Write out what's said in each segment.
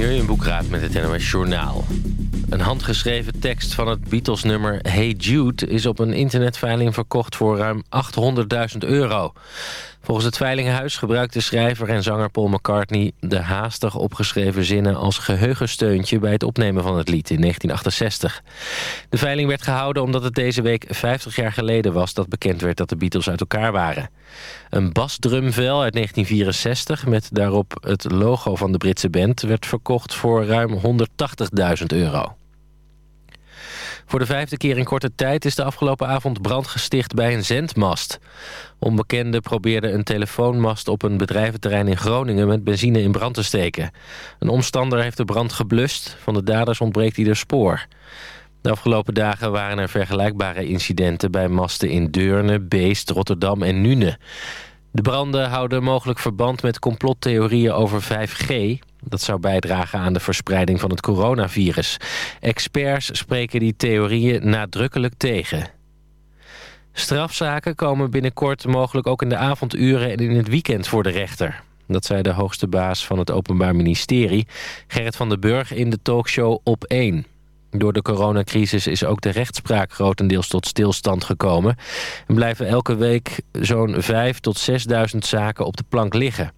Jurjen Boekraat met het NOS Journaal. Een handgeschreven tekst van het Beatles-nummer Hey Jude... is op een internetveiling verkocht voor ruim 800.000 euro. Volgens het Veilinghuis gebruikte schrijver en zanger Paul McCartney... de haastig opgeschreven zinnen als geheugensteuntje... bij het opnemen van het lied in 1968. De veiling werd gehouden omdat het deze week 50 jaar geleden was... dat bekend werd dat de Beatles uit elkaar waren. Een basdrumvel uit 1964 met daarop het logo van de Britse band... werd verkocht voor ruim 180.000 euro. Voor de vijfde keer in korte tijd is de afgelopen avond brand gesticht bij een zendmast. Onbekenden probeerden een telefoonmast op een bedrijventerrein in Groningen met benzine in brand te steken. Een omstander heeft de brand geblust, van de daders ontbreekt ieder spoor. De afgelopen dagen waren er vergelijkbare incidenten bij masten in Deurne, Beest, Rotterdam en Nune. De branden houden mogelijk verband met complottheorieën over 5G... Dat zou bijdragen aan de verspreiding van het coronavirus. Experts spreken die theorieën nadrukkelijk tegen. Strafzaken komen binnenkort mogelijk ook in de avonduren en in het weekend voor de rechter. Dat zei de hoogste baas van het Openbaar Ministerie, Gerrit van den Burg, in de talkshow Op 1. Door de coronacrisis is ook de rechtspraak grotendeels tot stilstand gekomen... en blijven elke week zo'n 5.000 tot 6.000 zaken op de plank liggen.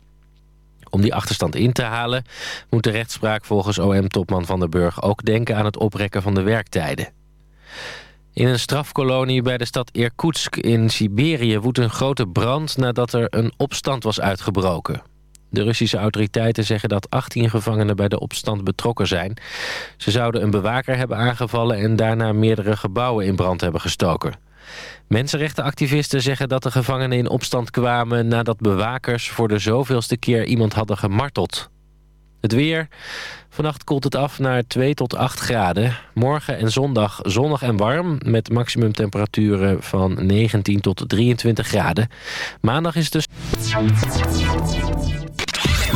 Om die achterstand in te halen moet de rechtspraak volgens OM-topman Van der Burg ook denken aan het oprekken van de werktijden. In een strafkolonie bij de stad Irkutsk in Siberië woedt een grote brand nadat er een opstand was uitgebroken. De Russische autoriteiten zeggen dat 18 gevangenen bij de opstand betrokken zijn. Ze zouden een bewaker hebben aangevallen en daarna meerdere gebouwen in brand hebben gestoken. Mensenrechtenactivisten zeggen dat de gevangenen in opstand kwamen... nadat bewakers voor de zoveelste keer iemand hadden gemarteld. Het weer. Vannacht koelt het af naar 2 tot 8 graden. Morgen en zondag zonnig en warm... met maximumtemperaturen van 19 tot 23 graden. Maandag is dus...